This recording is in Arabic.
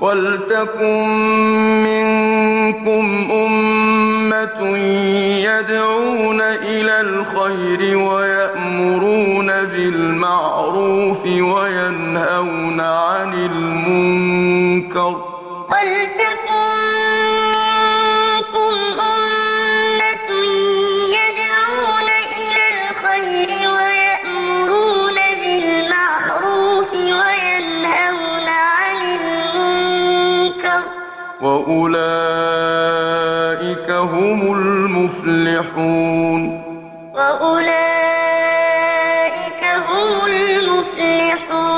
وَلْتَكُن مِّنكُمْ أُمَّةٌ يَدْعُونَ إِلَى الْخَيْرِ وَيَأْمُرُونَ بِالْمَعْرُوفِ وَيَنْهَوْنَ عَنِ الْمُنكَرِ ۚ. وَأُولَٰئِكَ هُمُ الْمُفْلِحُونَ وَأُولَٰئِكَ هُمُ الْمُفْلِحُونَ